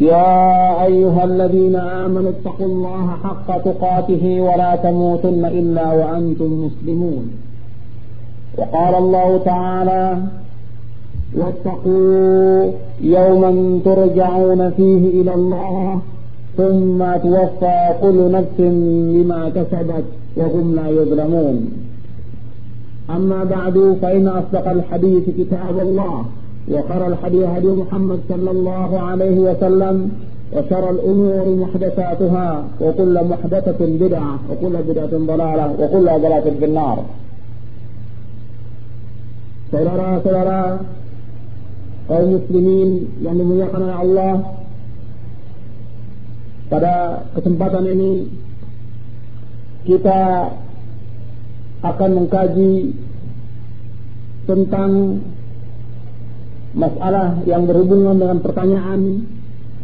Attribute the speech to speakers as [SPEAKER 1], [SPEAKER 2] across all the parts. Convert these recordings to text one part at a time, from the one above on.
[SPEAKER 1] يا أيها الذين آمنوا اتقوا الله حق تقاته ولا تموتن إلا وأنتم مسلمون. وقال الله تعالى واتقوا يوما ترجعون فيه إلى الله ثم توفى كل نفس بما كسبت وهم لا يظلمون. أما بعد فإن أصدق الحديث كتاب الله. وخر الحديث هدي محمد صلى الله عليه وسلم وشر الأمور محدثاتها وكل محدثة بدعة وكل بدعة ضلالة وكل ضلالة في النار Saudara-saudara kaum muslimin yang dimuliakan oleh Allah pada kesempatan ini kita akan mengkaji tentang masalah yang berhubungan dengan pertanyaan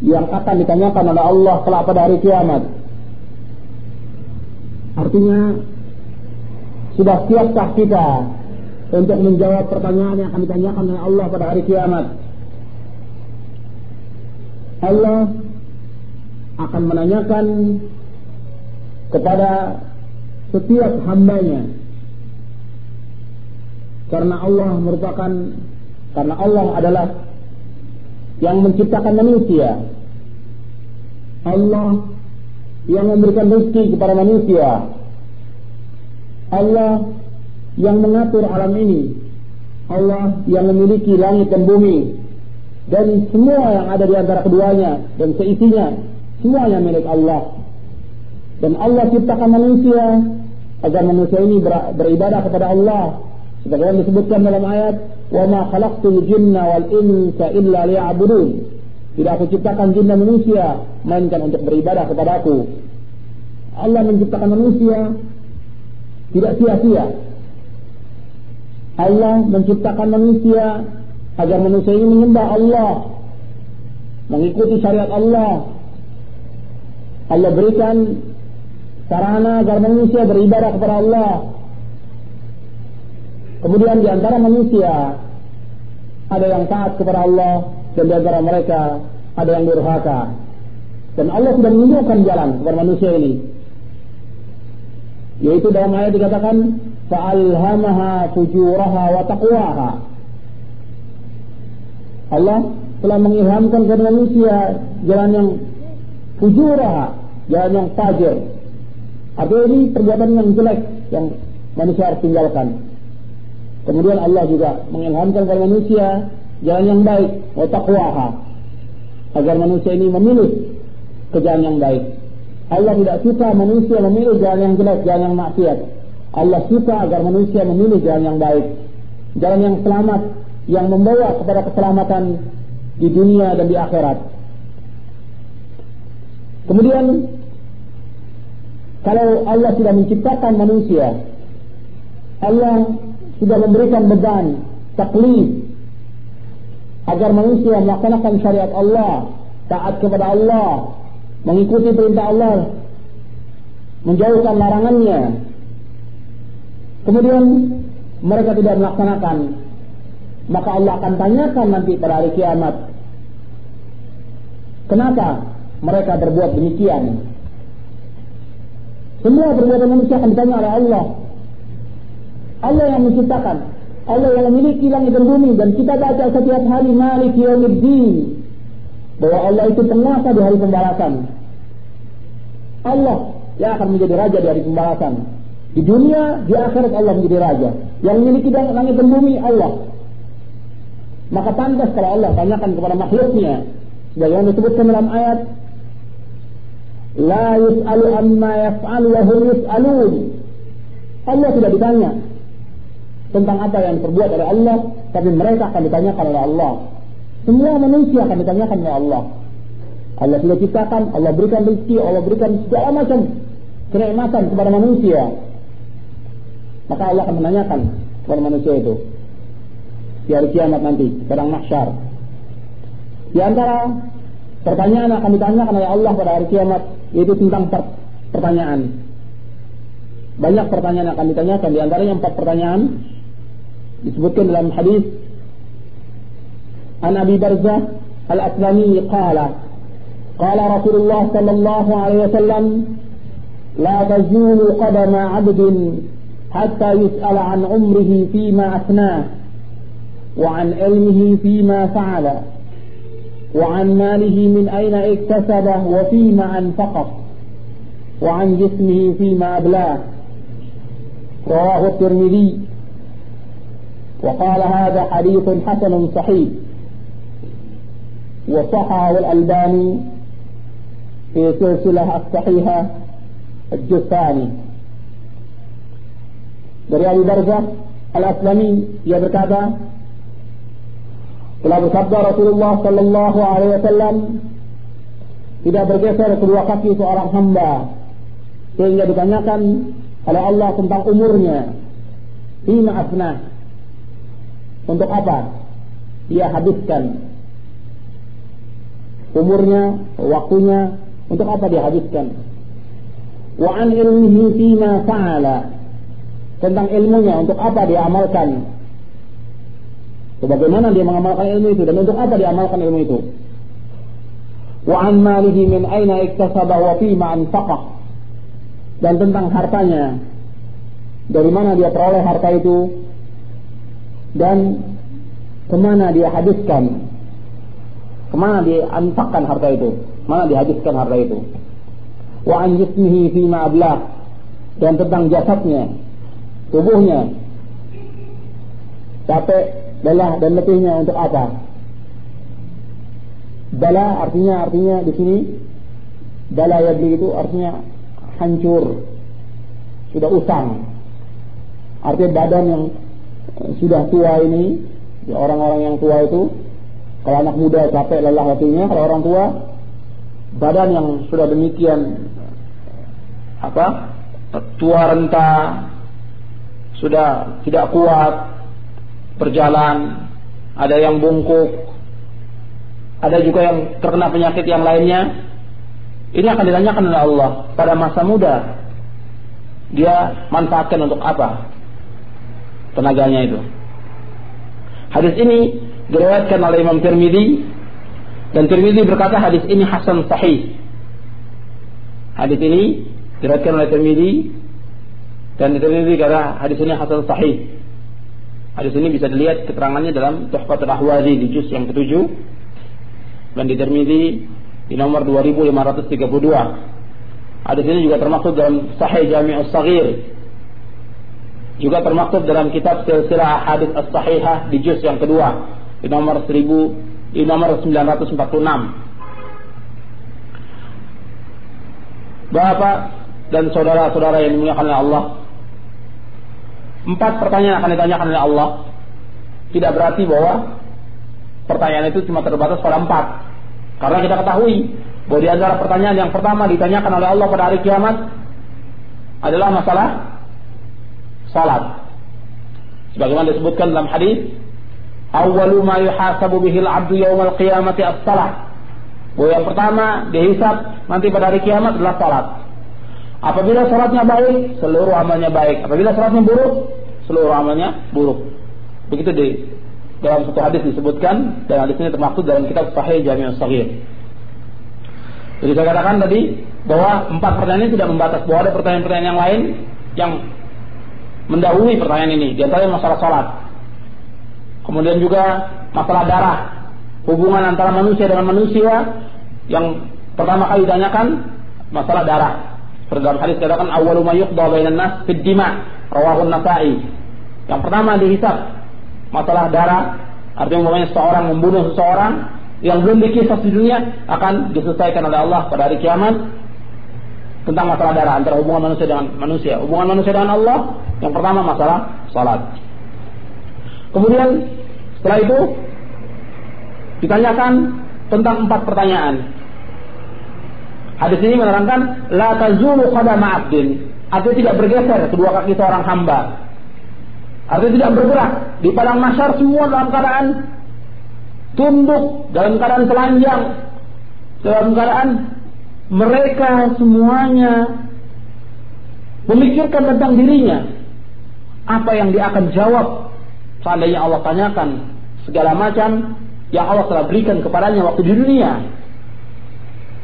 [SPEAKER 1] yang akan ditanyakan oleh Allah kelak pada hari kiamat. Artinya sudah siapkah kita untuk menjawab pertanyaan yang akan ditanyakan oleh Allah pada hari kiamat? Allah akan menanyakan kepada setiap hambanya karena Allah merupakan karena Allah adalah yang menciptakan manusia. Allah yang memberikan rezeki kepada manusia. Allah yang mengatur alam ini. Allah yang memiliki langit dan bumi. Dan semua yang ada di antara keduanya dan seisinya. Semuanya milik Allah. Dan Allah ciptakan manusia agar manusia ini beribadah kepada Allah. Sebagaimana disebutkan dalam ayat وَمَا خَلَقْتُ الْجِنَّ وَالْإِنْسَ إِلَّا لِيَعْبُدُونَ Tidak aku ciptakan jin dan manusia melainkan untuk beribadah kepada aku. Allah menciptakan manusia tidak sia-sia. Allah menciptakan manusia agar manusia ini menyembah Allah, mengikuti syariat Allah. Allah berikan sarana agar manusia beribadah kepada Allah Kemudian di antara manusia ada yang taat kepada Allah dan di antara mereka ada yang durhaka. Dan Allah sudah menunjukkan jalan kepada manusia ini. Yaitu dalam ayat dikatakan fa'alhamaha fujuraha wa taqwaha. Allah telah mengilhamkan kepada manusia jalan yang fujuraha, jalan yang fajir. Artinya ini perbuatan yang jelek yang manusia harus tinggalkan. Kemudian Allah juga mengilhamkan kepada manusia jalan yang baik, wa. Agar manusia ini memilih ke jalan yang baik. Allah tidak suka manusia memilih jalan yang jelek, jalan yang maksiat. Allah suka agar manusia memilih jalan yang baik. Jalan yang selamat, yang membawa kepada keselamatan di dunia dan di akhirat. Kemudian kalau Allah sudah menciptakan manusia, Allah sudah memberikan beban taklif agar manusia melaksanakan syariat Allah, taat kepada Allah, mengikuti perintah Allah, menjauhkan larangannya. Kemudian mereka tidak melaksanakan, maka Allah akan tanyakan nanti pada hari kiamat. Kenapa mereka berbuat demikian? Semua perbuatan manusia akan ditanya oleh Allah. Allah yang menciptakan, Allah yang memiliki langit dan bumi dan kita baca setiap hari Malik Yaumiddin bahwa Allah itu penguasa di hari pembalasan. Allah yang akan menjadi raja di hari pembalasan. Di dunia, di akhirat Allah menjadi raja. Yang memiliki langit dan bumi Allah. Maka pantas kalau Allah tanyakan kepada makhluknya sebagaimana disebutkan dalam ayat La yus'alu amma yaf'alu wa hum yus'alun. Allah tidak ditanya tentang apa yang diperbuat oleh Allah, tapi mereka akan ditanyakan oleh Allah. Semua manusia akan ditanyakan oleh Allah. Allah sudah ciptakan, Allah berikan rezeki, Allah berikan segala macam kenikmatan kepada manusia, maka Allah akan menanyakan kepada manusia itu di hari kiamat nanti, padang mahsyar. Di antara pertanyaan akan ditanyakan oleh Allah pada hari kiamat yaitu tentang per pertanyaan. Banyak pertanyaan akan ditanyakan di antaranya empat pertanyaan disebutkan dalam hadis An Abi Barzah Al-Aslami qala qala Rasulullah sallallahu alaihi wasallam la tazulu qadama 'abdin حتى يسأل عن عمره فيما أفناه وعن علمه فيما فعل وعن ماله من أين اكتسبه وفيما أنفقه وعن جسمه فيما أبلاه رواه الترمذي وقال هذا حديث حسن صحيح. وصحى الألباني في سلسلة الصحيحة الجثاني. دريالي برزة الأسلمي يبرك هذا ولا بصدى رسول الله صلى الله عليه وسلم. إذا بجسر في الوقت سؤال الحمد sehingga ditanyakan oleh Allah tentang umurnya فيما asnah Untuk apa? Dia habiskan umurnya, waktunya untuk apa dia habiskan? Wa an ilmihi fima fa'ala. Tentang ilmunya untuk apa dia amalkan? Bagaimana dia mengamalkan ilmu itu dan untuk apa dia amalkan ilmu itu? Wa an malihi min aina iktasaba wa fima anfaqah dan tentang hartanya. Dari mana dia peroleh harta itu dan ke mana dia habiskan, ke mana dia anfakkan harta itu, mana dia habiskan harta itu. Wa an jismihi ablah dan tentang jasadnya, tubuhnya, capek, lelah dan letihnya untuk apa? Bala artinya artinya di sini bala yadli itu artinya hancur, sudah usang. Artinya badan yang sudah tua ini, orang-orang yang tua itu, kalau anak muda capek lelah hatinya, kalau orang tua, badan yang sudah demikian apa tua renta, sudah tidak kuat berjalan, ada yang bungkuk, ada juga yang terkena penyakit yang lainnya, ini akan ditanyakan oleh Allah pada masa muda. Dia manfaatkan untuk apa? Tenaganya itu. Hadis ini diriwayatkan oleh Imam Tirmidzi dan Tirmidzi berkata hadis ini hasan sahih. Hadis ini diriwayatkan oleh Tirmidzi dan Tirmidzi kata hadis ini hasan sahih. Hadis ini bisa dilihat keterangannya dalam Tuhfatul Ahwazi di juz yang ketujuh dan di Tirmidzi di nomor 2532. Hadis ini juga termaktub dalam Sahih Jami' As-Saghir. Juga termaktub dalam kitab Silsilah Hadis As-Sahihah di juz yang kedua di nomor 1000 di nomor 946. Bapak dan saudara-saudara yang dimuliakan oleh Allah, empat pertanyaan akan ditanyakan oleh Allah. Tidak berarti bahwa pertanyaan itu cuma terbatas pada empat. Karena kita ketahui bahwa di antara pertanyaan yang pertama ditanyakan oleh Allah pada hari kiamat adalah masalah salat. Sebagaimana disebutkan dalam hadis, "Awwalu ma yuhasabu bihi al-'abdu yawmal qiyamati as-salah." Bahwa yang pertama dihisab nanti pada hari kiamat adalah salat. Apabila salatnya baik, seluruh amalnya baik. Apabila salatnya buruk, seluruh amalnya buruk. Begitu di dalam satu hadis disebutkan dan hadis ini termaktub dalam kitab Sahih Jami' Sahih. Jadi saya katakan tadi bahwa empat pertanyaan ini tidak membatas bahwa ada pertanyaan-pertanyaan yang lain yang mendahului pertanyaan ini. Di antaranya masalah sholat. Kemudian juga masalah darah. Hubungan antara manusia dengan manusia yang pertama kali ditanyakan masalah darah. Seperti dalam hadis katakan awwalu ma yuqda bainan nas fid dima rawahu nasai Yang pertama dihisab masalah darah, artinya umpamanya seseorang membunuh seseorang yang belum dikisah di dunia akan diselesaikan oleh Allah pada hari kiamat tentang masalah darah antara hubungan manusia dengan manusia. Hubungan manusia dengan Allah yang pertama masalah salat. Kemudian setelah itu ditanyakan tentang empat pertanyaan. Hadis ini menerangkan la tazulu qadama 'abdin. Artinya tidak bergeser kedua kaki seorang hamba. Artinya tidak bergerak. Di padang masyar semua dalam keadaan tunduk, dalam keadaan telanjang, dalam keadaan mereka semuanya memikirkan tentang dirinya. Apa yang dia akan jawab seandainya Allah tanyakan segala macam yang Allah telah berikan kepadanya waktu di dunia.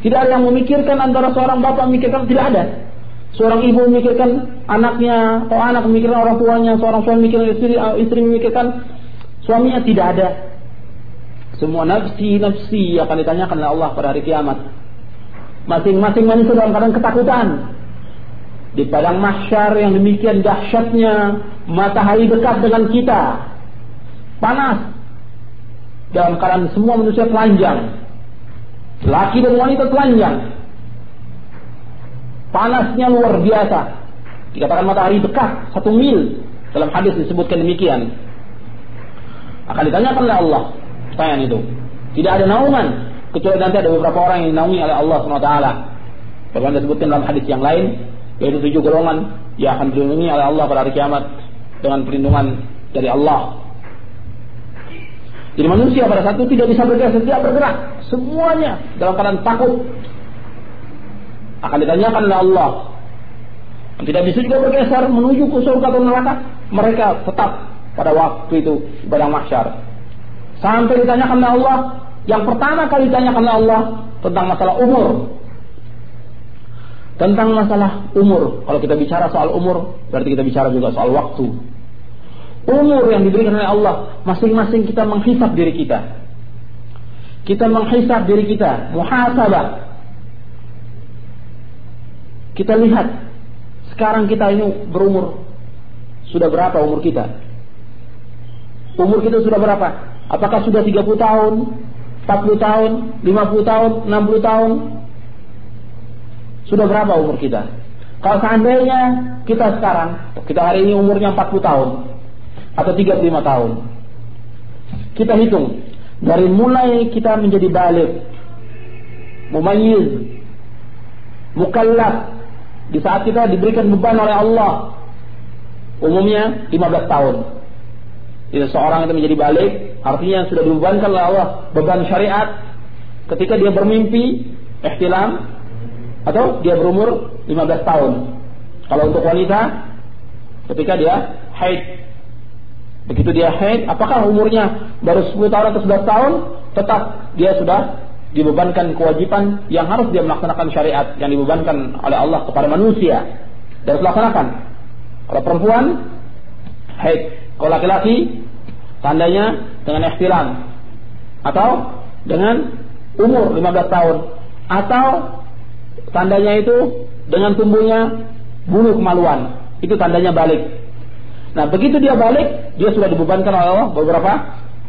[SPEAKER 1] Tidak ada yang memikirkan antara seorang bapak memikirkan tidak ada. Seorang ibu memikirkan anaknya, atau anak memikirkan orang tuanya, seorang suami memikirkan istri, istri memikirkan suaminya tidak ada. Semua nafsi nafsi akan ditanyakan oleh Allah pada hari kiamat. Masing-masing manusia dalam keadaan ketakutan. Di padang mahsyar yang demikian dahsyatnya, matahari dekat dengan kita. Panas. Dalam keadaan semua manusia telanjang. Laki dan wanita telanjang. Panasnya luar biasa. Dikatakan matahari dekat satu mil. Dalam hadis disebutkan demikian. Akan ditanyakan oleh Allah. Pertanyaan itu. Tidak ada naungan. Kecuali nanti ada beberapa orang yang dinaungi oleh Allah SWT. Bagaimana disebutkan dalam hadis yang lain. Yaitu tujuh golongan. Yang akan dilindungi oleh Allah pada hari kiamat. Dengan perlindungan dari Allah. Jadi manusia pada saat itu tidak bisa bergerak, tidak bergerak. Semuanya dalam keadaan takut. Akan ditanyakan oleh Allah. Tidak bisa juga bergeser menuju ke surga atau neraka. Mereka tetap pada waktu itu ibadah mahsyar. Sampai ditanyakan oleh Allah. Yang pertama kali ditanyakan oleh Allah tentang masalah umur. Tentang masalah umur. Kalau kita bicara soal umur, berarti kita bicara juga soal waktu. Umur yang diberikan oleh Allah, masing-masing kita menghisap diri kita. Kita menghisap diri kita, muhasabah. Kita lihat sekarang kita ini berumur sudah berapa umur kita? Umur kita sudah berapa? Apakah sudah 30 tahun, 40 tahun, 50 tahun, 60 tahun? Sudah berapa umur kita? Kalau seandainya kita sekarang, kita hari ini umurnya 40 tahun atau 35 tahun. Kita hitung dari mulai kita menjadi balik, mumayyiz, mukallaf, di saat kita diberikan beban oleh Allah, umumnya 15 tahun. Jadi seorang itu menjadi balik, artinya sudah dibebankan oleh Allah beban syariat ketika dia bermimpi, ihtilam, atau dia berumur 15 tahun. Kalau untuk wanita, ketika dia haid Begitu dia haid, apakah umurnya baru 10 tahun atau 11 tahun? Tetap dia sudah dibebankan kewajiban yang harus dia melaksanakan syariat yang dibebankan oleh Allah kepada manusia dan melaksanakan. Kalau perempuan haid, kalau laki-laki tandanya dengan ihtilam atau dengan umur 15 tahun atau tandanya itu dengan tumbuhnya bulu kemaluan. Itu tandanya balik. Nah, begitu dia balik, dia sudah dibebankan oleh Allah beberapa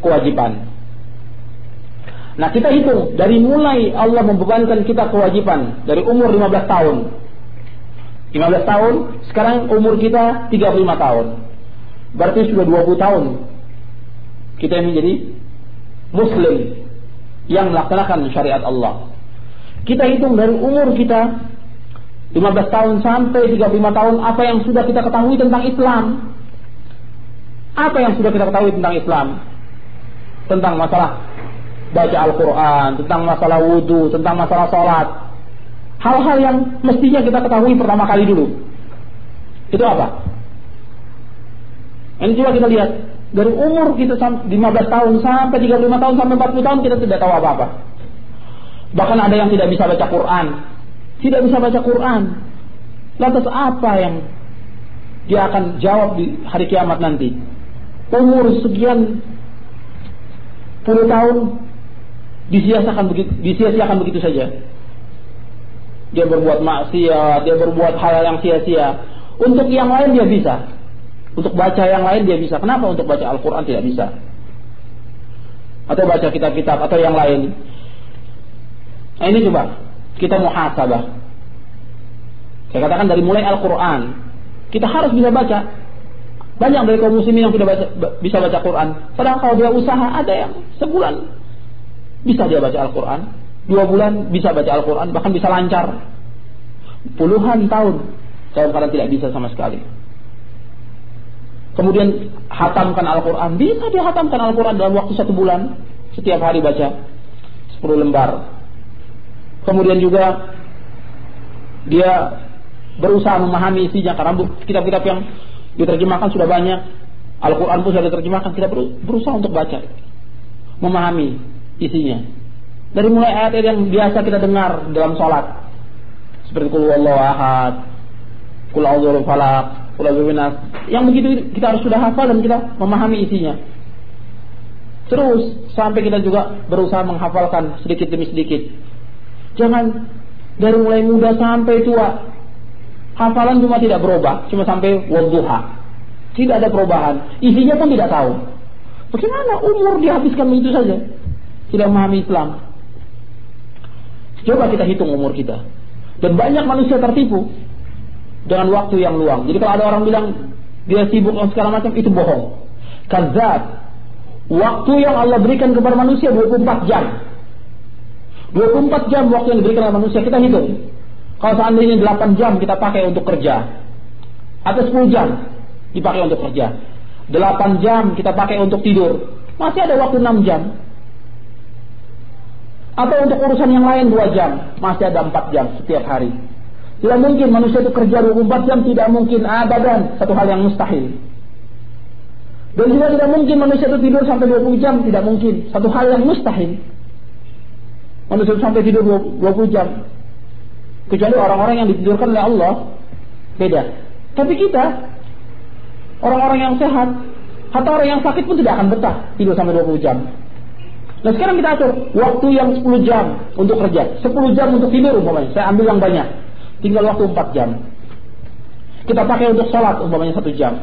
[SPEAKER 1] kewajiban. Nah, kita hitung dari mulai Allah membebankan kita kewajiban dari umur 15 tahun. 15 tahun, sekarang umur kita 35 tahun. Berarti sudah 20 tahun kita menjadi muslim yang melaksanakan syariat Allah. Kita hitung dari umur kita 15 tahun sampai 35 tahun apa yang sudah kita ketahui tentang Islam. Apa yang sudah kita ketahui tentang Islam? Tentang masalah baca Al-Quran, tentang masalah wudhu, tentang masalah sholat. Hal-hal yang mestinya kita ketahui pertama kali dulu. Itu apa? Ini juga kita lihat. Dari umur kita 15 tahun sampai 35 tahun sampai 40 tahun kita tidak tahu apa-apa. Bahkan ada yang tidak bisa baca Quran. Tidak bisa baca Quran. Lantas apa yang dia akan jawab di hari kiamat nanti? umur sekian puluh tahun disia-siakan begitu, disia-siakan begitu saja. Dia berbuat maksiat, dia berbuat hal yang sia-sia. Untuk yang lain dia bisa. Untuk baca yang lain dia bisa. Kenapa untuk baca Al-Quran tidak bisa? Atau baca kitab-kitab atau yang lain. Nah ini coba. Kita muhasabah. Saya katakan dari mulai Al-Quran. Kita harus bisa baca. Banyak dari kaum muslimin yang tidak baca, bisa baca Quran. Padahal kalau dia usaha ada yang sebulan bisa dia baca Al-Quran. dua bulan bisa baca Al-Quran, bahkan bisa lancar. Puluhan tahun dalam keadaan tidak bisa sama sekali. Kemudian hatamkan Al-Quran, bisa dia hatamkan Al-Quran dalam waktu satu bulan, setiap hari baca 10 lembar. Kemudian juga dia berusaha memahami isinya karena kitab-kitab yang diterjemahkan sudah banyak, Al-Quran pun sudah diterjemahkan, kita berusaha untuk baca, memahami isinya. Dari mulai ayat yang biasa kita dengar dalam sholat, seperti kul wallahu ahad, kul kul Yang begitu kita harus sudah hafal dan kita memahami isinya. Terus sampai kita juga berusaha menghafalkan sedikit demi sedikit. Jangan dari mulai muda sampai tua hafalan cuma tidak berubah, cuma sampai wadduha. Tidak ada perubahan. Isinya pun tidak tahu. Bagaimana umur dihabiskan begitu saja? Tidak memahami Islam. Coba kita hitung umur kita. Dan banyak manusia tertipu dengan waktu yang luang. Jadi kalau ada orang bilang dia sibuk dan segala macam itu bohong. Kazat. Waktu yang Allah berikan kepada manusia 24 jam. 24 jam waktu yang diberikan oleh manusia kita hitung. Kalau seandainya 8 jam kita pakai untuk kerja. Atau 10 jam dipakai untuk kerja. 8 jam kita pakai untuk tidur. Masih ada waktu 6 jam. Atau untuk urusan yang lain 2 jam. Masih ada 4 jam setiap hari. Tidak mungkin manusia itu kerja 24 jam, tidak mungkin abadan. Satu hal yang mustahil. Dan juga tidak mungkin manusia itu tidur sampai 20 jam, tidak mungkin. Satu hal yang mustahil. Manusia itu sampai tidur 20 jam. Kecuali orang-orang yang ditidurkan oleh Allah. Beda. Tapi kita orang-orang yang sehat, atau orang yang sakit pun tidak akan betah tidur sampai 20 jam. Nah sekarang kita atur waktu yang 10 jam untuk kerja, 10 jam untuk tidur umpamanya. Saya ambil yang banyak, tinggal waktu 4 jam. Kita pakai untuk sholat umpamanya satu jam.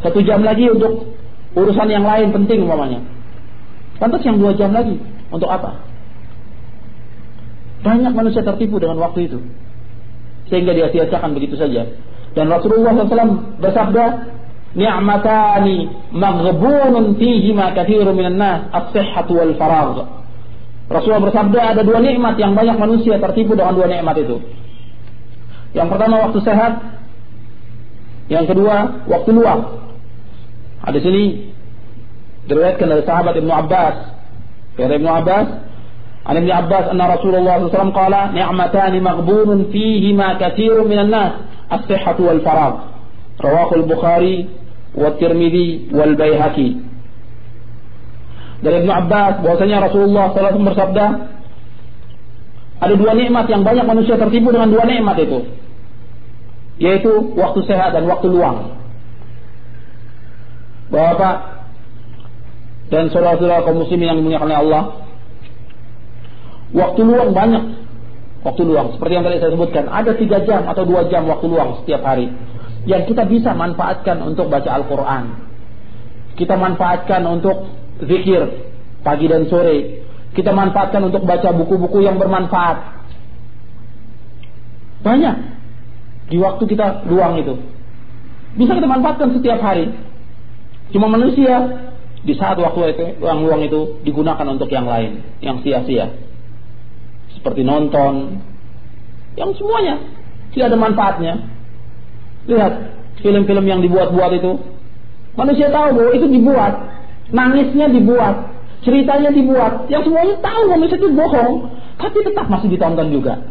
[SPEAKER 1] Satu jam lagi untuk urusan yang lain penting umpamanya. Pantas yang dua jam lagi untuk apa? Banyak manusia tertipu dengan waktu itu. Sehingga dia sia-siakan begitu saja. Dan Rasulullah SAW bersabda, Ni'matani maghbunun fihi ma kathirun minan nas, as-sihhatu wal faragh. Rasulullah bersabda ada dua nikmat yang banyak manusia tertipu dengan dua nikmat itu. Yang pertama waktu sehat, yang kedua waktu luang. ada sini diriwayatkan dari sahabat Ibnu Abbas. Dari Ibnu Abbas, An Ibnu Abbas anna Rasulullah SAW qala ni'matan maghbunun fihima katsirun minan nas as-sihhatu wal-farag Rawahu al-Bukhari wa Tirmidzi wal Baihaqi dari Ibnu Abbas bahwasanya Rasulullah SAW bersabda ada dua nikmat yang banyak manusia tertipu dengan dua nikmat itu yaitu waktu sehat dan waktu luang Bapak dan saudara-saudara kaum muslimin yang dimuliakan oleh Allah waktu luang banyak waktu luang. Seperti yang tadi saya sebutkan, ada tiga jam atau dua jam waktu luang setiap hari yang kita bisa manfaatkan untuk baca Al-Quran. Kita manfaatkan untuk zikir pagi dan sore. Kita manfaatkan untuk baca buku-buku yang bermanfaat. Banyak di waktu kita luang itu. Bisa kita manfaatkan setiap hari. Cuma manusia di saat waktu itu, yang luang itu digunakan untuk yang lain, yang sia-sia seperti nonton, yang semuanya tidak ada manfaatnya. Lihat film-film yang dibuat-buat itu, manusia tahu bahwa itu dibuat, nangisnya dibuat, ceritanya dibuat, yang semuanya tahu manusia itu bohong, tapi tetap masih ditonton juga.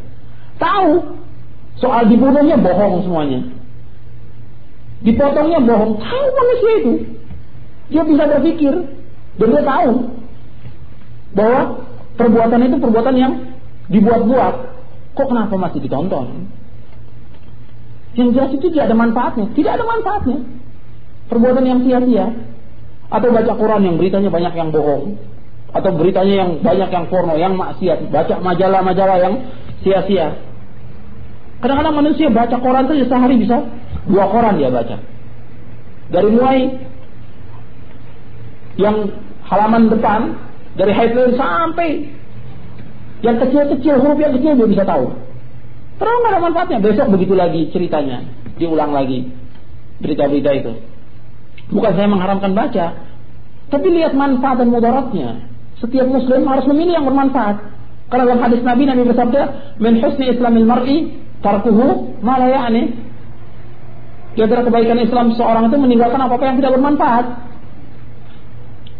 [SPEAKER 1] Tahu soal dibunuhnya bohong semuanya, dipotongnya bohong, tahu manusia itu. Dia bisa berpikir dan dia tahu bahwa perbuatan itu perbuatan yang dibuat-buat, kok kenapa masih ditonton? Yang jelas itu tidak ada manfaatnya, tidak ada manfaatnya. Perbuatan yang sia-sia. Atau baca Quran yang beritanya banyak yang bohong. Atau beritanya yang banyak yang porno, yang maksiat. Baca majalah-majalah yang sia-sia. Kadang-kadang manusia baca Quran saja sehari bisa dua koran dia baca. Dari mulai yang halaman depan, dari headline sampai yang kecil-kecil, huruf yang kecil dia bisa tahu. Terus nggak ada manfaatnya. Besok begitu lagi ceritanya. Diulang lagi. Berita-berita itu. Bukan saya mengharamkan baca. Tapi lihat manfaat dan mudaratnya. Setiap muslim harus memilih yang bermanfaat. Karena dalam hadis Nabi Nabi bersabda, "Min husni islamil mar'i tarkuhu ma la ya'ni." Di antara kebaikan Islam seorang itu meninggalkan apa-apa yang tidak bermanfaat.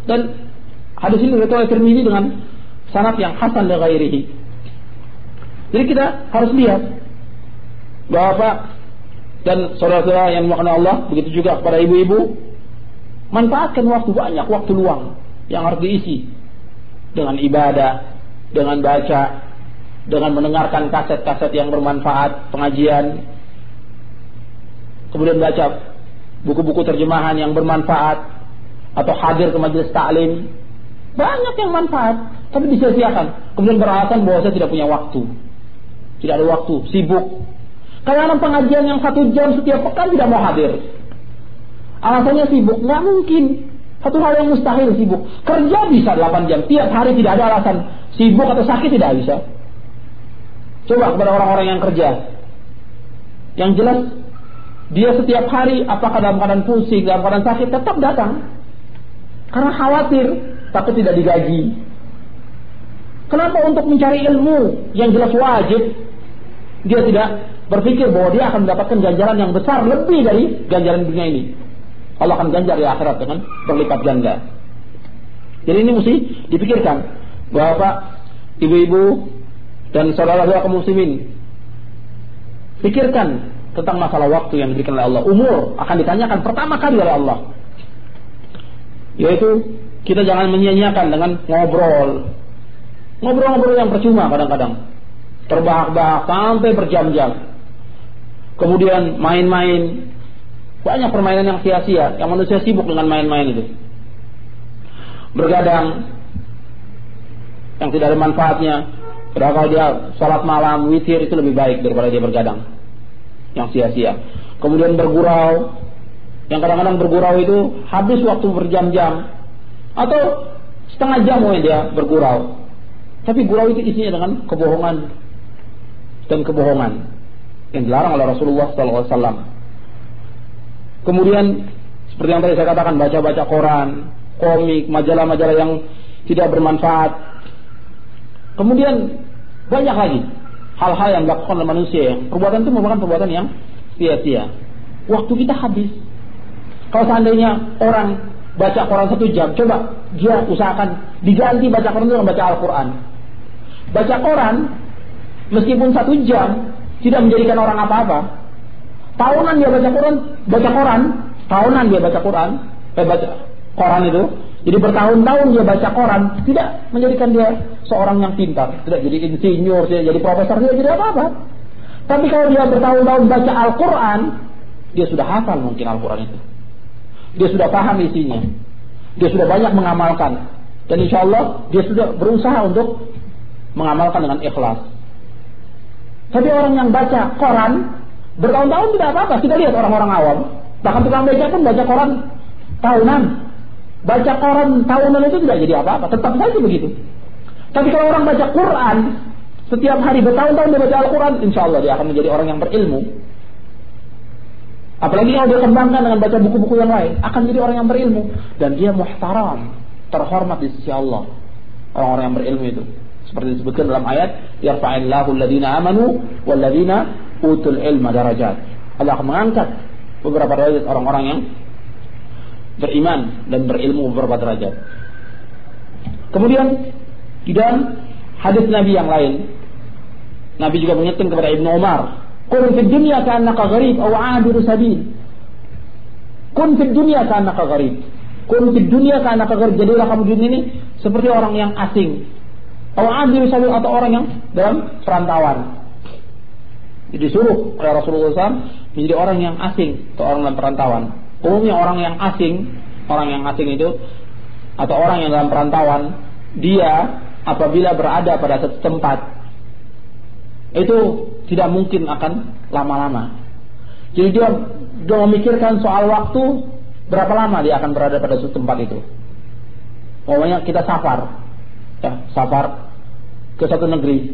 [SPEAKER 1] Dan hadis ini diriwayatkan oleh Tirmidzi dengan sanad yang hasan li ghairihi. Jadi kita harus lihat Bapak dan saudara-saudara yang dimakan Allah, begitu juga kepada ibu-ibu, manfaatkan waktu banyak, waktu luang yang harus diisi dengan ibadah, dengan baca, dengan mendengarkan kaset-kaset yang bermanfaat, pengajian, kemudian baca buku-buku terjemahan yang bermanfaat, atau hadir ke majelis taklim, banyak yang manfaat, tapi disia-siakan. Kemudian beralasan bahwa saya tidak punya waktu, tidak ada waktu, sibuk. Karena pengajian yang satu jam setiap pekan tidak mau hadir. Alasannya sibuk, nggak mungkin. Satu hal yang mustahil sibuk. Kerja bisa 8 jam, tiap hari tidak ada alasan sibuk atau sakit tidak bisa. Coba kepada orang-orang yang kerja. Yang jelas dia setiap hari apakah dalam keadaan pusing, dalam keadaan sakit tetap datang. Karena khawatir takut tidak digaji. Kenapa untuk mencari ilmu yang jelas wajib dia tidak berpikir bahwa dia akan mendapatkan ganjaran yang besar lebih dari ganjaran dunia ini. Allah akan ganjar di akhirat dengan berlipat ganda. Jadi ini mesti dipikirkan Bapak, ibu-ibu dan saudara-saudara kaum muslimin. Pikirkan tentang masalah waktu yang diberikan oleh Allah. Umur akan ditanyakan pertama kali oleh Allah. Yaitu kita jangan menyia-nyiakan dengan ngobrol. Ngobrol-ngobrol yang percuma kadang-kadang. Terbahak-bahak sampai berjam-jam. Kemudian main-main. Banyak permainan yang sia-sia. Yang manusia sibuk dengan main-main itu. Bergadang yang tidak ada manfaatnya. Padahal kalau dia sholat malam, witir itu lebih baik daripada dia bergadang. Yang sia-sia. Kemudian bergurau. Yang kadang-kadang bergurau itu habis waktu berjam-jam. Atau setengah jam mungkin dia bergurau. Tapi gurau itu isinya dengan kebohongan dan kebohongan yang dilarang oleh Rasulullah SAW. Kemudian seperti yang tadi saya katakan baca-baca koran, komik, majalah-majalah yang tidak bermanfaat, Kemudian banyak lagi hal-hal yang dilakukan oleh manusia yang perbuatan itu merupakan perbuatan yang sia-sia. Waktu kita habis. Kalau seandainya orang baca Quran satu jam, coba dia usahakan diganti baca Quran dengan baca Al-Quran. Baca Quran meskipun satu jam tidak menjadikan orang apa-apa. Tahunan dia baca Quran, baca Quran, tahunan dia baca Quran, eh baca Quran itu jadi bertahun-tahun dia baca koran, tidak menjadikan dia seorang yang pintar, tidak jadi insinyur, tidak jadi profesor, tidak jadi apa-apa. Tapi kalau dia bertahun-tahun baca Al-Quran, dia sudah hafal mungkin Al-Quran itu. Dia sudah paham isinya. Dia sudah banyak mengamalkan. Dan insya Allah dia sudah berusaha untuk mengamalkan dengan ikhlas. Tapi orang yang baca koran, bertahun-tahun tidak apa-apa. Kita lihat orang-orang awam. Bahkan tukang beca pun baca koran tahunan. Baca koran tahunan itu tidak jadi apa-apa, tetap saja begitu. Tapi kalau orang baca Quran, setiap hari bertahun-tahun dia baca Al-Quran, insya Allah dia akan menjadi orang yang berilmu. Apalagi kalau dia kembangkan dengan baca buku-buku yang lain, akan jadi orang yang berilmu. Dan dia muhtaram, terhormat di sisi Allah. Orang-orang yang berilmu itu. Seperti disebutkan dalam ayat, Yarfa'illahu alladhina amanu walladhina utul ilma darajat. Allah akan mengangkat beberapa derajat orang-orang yang beriman dan berilmu beberapa derajat. Kemudian di dalam hadis Nabi yang lain, Nabi juga mengingatkan kepada Ibnu Umar, "Kun fid dunya ka'annaka gharib aw 'abiru sabil." Kun fid dunya ka'annaka gharib. Kun fid dunya ka'annaka gharib. Jadilah kamu di dunia ini seperti orang yang asing. Aw 'abiru sabil atau orang yang dalam perantauan. Disuruh oleh Rasulullah SAW menjadi orang yang asing atau orang dalam perantauan. Umumnya orang yang asing, orang yang asing itu atau orang yang dalam perantauan, dia apabila berada pada satu tempat itu tidak mungkin akan lama-lama. Jadi dia, dia memikirkan soal waktu berapa lama dia akan berada pada suatu tempat itu. Pokoknya kita safar, ya safar ke satu negeri.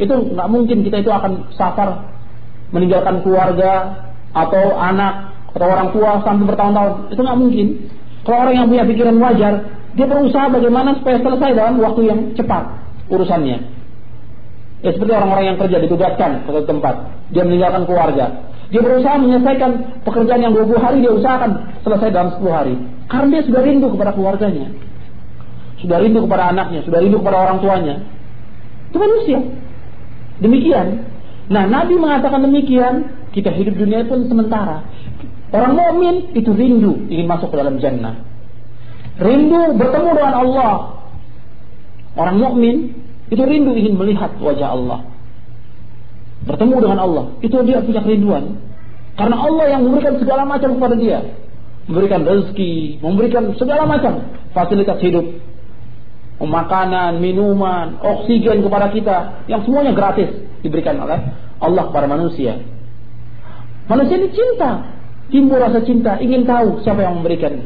[SPEAKER 1] Itu nggak mungkin kita itu akan safar meninggalkan keluarga atau anak atau orang tua sampai bertahun-tahun itu nggak mungkin kalau orang yang punya pikiran wajar Dia berusaha bagaimana supaya selesai dalam waktu yang cepat urusannya. Ya seperti orang-orang yang kerja ditugaskan ke tempat, dia meninggalkan keluarga. Dia berusaha menyelesaikan pekerjaan yang 20 hari dia usahakan selesai dalam 10 hari. Karena dia sudah rindu kepada keluarganya. Sudah rindu kepada anaknya, sudah rindu kepada orang tuanya. Itu manusia. Demikian. Nah, Nabi mengatakan demikian, kita hidup dunia pun sementara. Orang mukmin itu rindu ingin masuk ke dalam jannah. Rindu bertemu dengan Allah. Orang mukmin itu rindu ingin melihat wajah Allah. Bertemu dengan Allah. Itu dia punya kerinduan. Karena Allah yang memberikan segala macam kepada dia. Memberikan rezeki, memberikan segala macam fasilitas hidup. Makanan, minuman, oksigen kepada kita. Yang semuanya gratis diberikan oleh Allah kepada manusia. Manusia ini cinta. Timbul rasa cinta, ingin tahu siapa yang memberikan.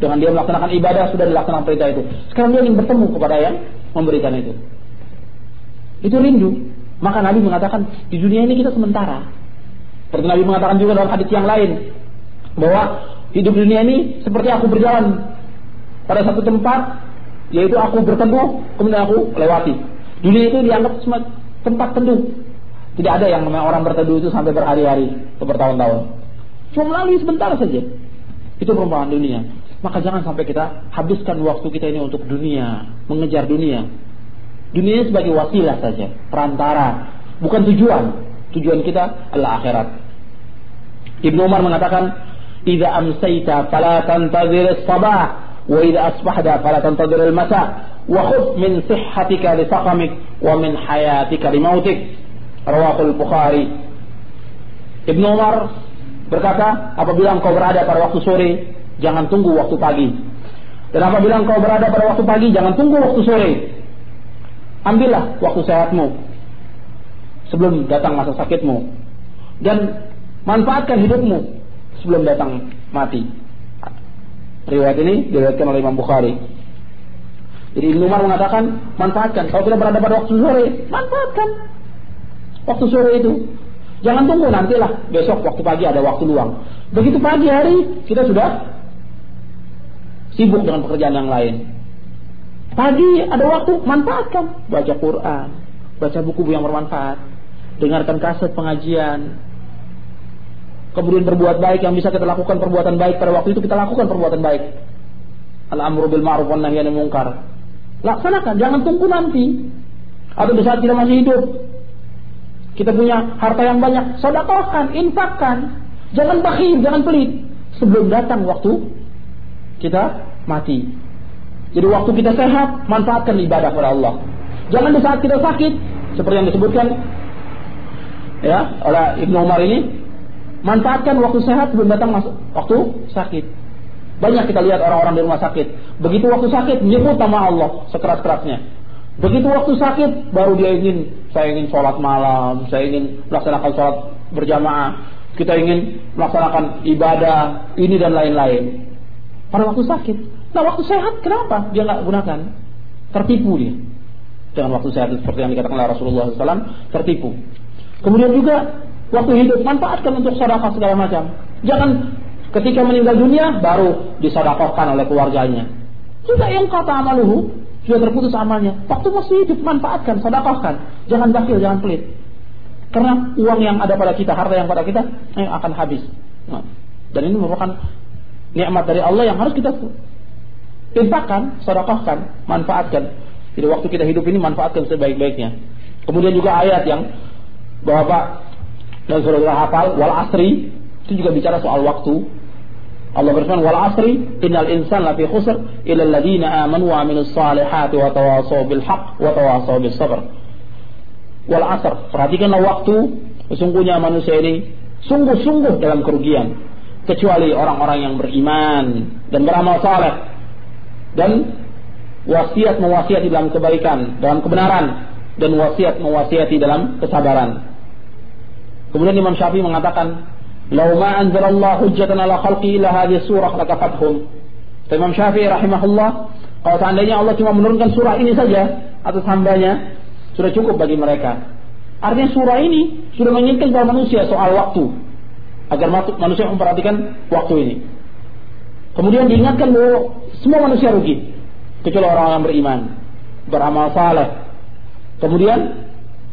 [SPEAKER 1] Dengan dia melaksanakan ibadah sudah dilaksanakan perintah itu. Sekarang dia ingin bertemu kepada yang memberikan itu. Itu rindu. Maka Nabi mengatakan di dunia ini kita sementara. Seperti Nabi mengatakan juga dalam hadis yang lain bahwa hidup dunia ini seperti aku berjalan pada satu tempat yaitu aku berteduh kemudian aku lewati. Dunia itu dianggap tempat teduh. Tidak ada yang namanya orang berteduh itu sampai berhari-hari atau bertahun-tahun. Cuma melalui sebentar saja. Itu perumpamaan dunia. Maka jangan sampai kita habiskan waktu kita ini untuk dunia, mengejar dunia. Dunia sebagai wasilah saja, perantara, bukan tujuan. Tujuan kita adalah akhirat. Ibnu Umar mengatakan, "Idza amsayta fala tantazir as-sabah, al-masa, wa khudh min sihhatika li saqamik wa min hayatika li mautik." Rawahul Bukhari. Ibnu Umar berkata, apabila engkau berada pada waktu sore, jangan tunggu waktu pagi. Dan apabila engkau berada pada waktu pagi, jangan tunggu waktu sore. Ambillah waktu sehatmu sebelum datang masa sakitmu dan manfaatkan hidupmu sebelum datang mati. Riwayat ini diriwayatkan oleh Imam Bukhari. Jadi Ibnu Umar mengatakan manfaatkan. Kalau kita berada pada waktu sore, manfaatkan waktu sore itu. Jangan tunggu nantilah besok waktu pagi ada waktu luang. Begitu pagi hari kita sudah sibuk dengan pekerjaan yang lain. Pagi ada waktu, manfaatkan. Baca Quran, baca buku-buku yang bermanfaat, dengarkan kaset pengajian. Kemudian berbuat baik yang bisa kita lakukan perbuatan baik pada waktu itu kita lakukan perbuatan baik. Al-amru bil ma'ruf wan munkar. Laksanakan, jangan tunggu nanti. Atau di saat kita masih hidup. Kita punya harta yang banyak, sedekahkan, infakkan. Jangan bakhil, jangan pelit. Sebelum datang waktu kita mati. Jadi waktu kita sehat, manfaatkan ibadah kepada Allah. Jangan di saat kita sakit, seperti yang disebutkan ya oleh Ibnu Umar ini, manfaatkan waktu sehat sebelum datang masuk waktu sakit. Banyak kita lihat orang-orang di rumah sakit. Begitu waktu sakit menyebut nama Allah sekeras-kerasnya. Begitu waktu sakit baru dia ingin saya ingin sholat malam, saya ingin melaksanakan sholat berjamaah, kita ingin melaksanakan ibadah ini dan lain-lain pada waktu sakit. Nah waktu sehat kenapa dia nggak gunakan? Tertipu dia dengan waktu sehat seperti yang dikatakan oleh Rasulullah SAW tertipu. Kemudian juga waktu hidup manfaatkan untuk sedekah segala macam. Jangan ketika meninggal dunia baru disedekahkan oleh keluarganya. Juga yang kata amaluhu sudah terputus amalnya. Waktu masih hidup manfaatkan, sedekahkan. Jangan bakil, jangan pelit. Karena uang yang ada pada kita, harta yang pada kita eh, akan habis. Nah, dan ini merupakan nikmat dari Allah yang harus kita infakkan, sedekahkan, manfaatkan. Jadi waktu kita hidup ini manfaatkan sebaik-baiknya. Kemudian juga ayat yang Bapak dan saudara hafal wal asri itu juga bicara soal waktu. Allah berfirman wal asri innal insan lafi khusr illa alladziina amanu wa amilus salihati wa tawassaw bil haqq wa tawassaw bis sabr. Wal asr, perhatikanlah waktu, sesungguhnya manusia ini sungguh-sungguh dalam kerugian kecuali orang-orang yang beriman dan beramal saleh dan wasiat mewasiati dalam kebaikan, dalam kebenaran dan wasiat mewasiati dalam kesabaran. Kemudian Imam Syafi'i mengatakan, "Lau ma anzalallahu hujjatan ala khalqi illa hadhihi surah lakafathum." Imam Syafi'i rahimahullah, kalau seandainya Allah cuma menurunkan surah ini saja atas hambanya, sudah cukup bagi mereka. Artinya surah ini sudah mengingatkan kepada manusia soal waktu agar manusia memperhatikan waktu ini. Kemudian diingatkan bahwa semua manusia rugi kecuali orang yang beriman, beramal saleh. Kemudian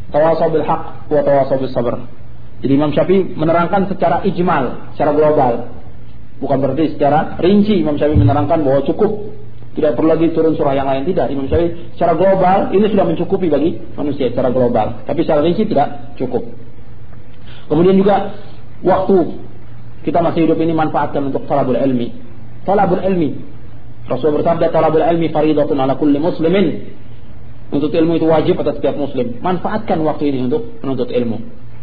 [SPEAKER 1] tawasau bil haq wa tawasau bis sabr. Jadi Imam Syafi'i menerangkan secara ijmal, secara global. Bukan berarti secara rinci Imam Syafi'i menerangkan bahwa cukup tidak perlu lagi turun surah yang lain tidak. Imam Syafi'i secara global ini sudah mencukupi bagi manusia secara global. Tapi secara rinci tidak cukup. Kemudian juga waktu kita masih hidup ini manfaatkan untuk talabul ilmi. Talabul ilmi. Rasul bersabda talabul ilmi faridatun ala kulli muslimin. Untuk ilmu itu wajib atas setiap muslim. Manfaatkan waktu ini untuk menuntut ilmu.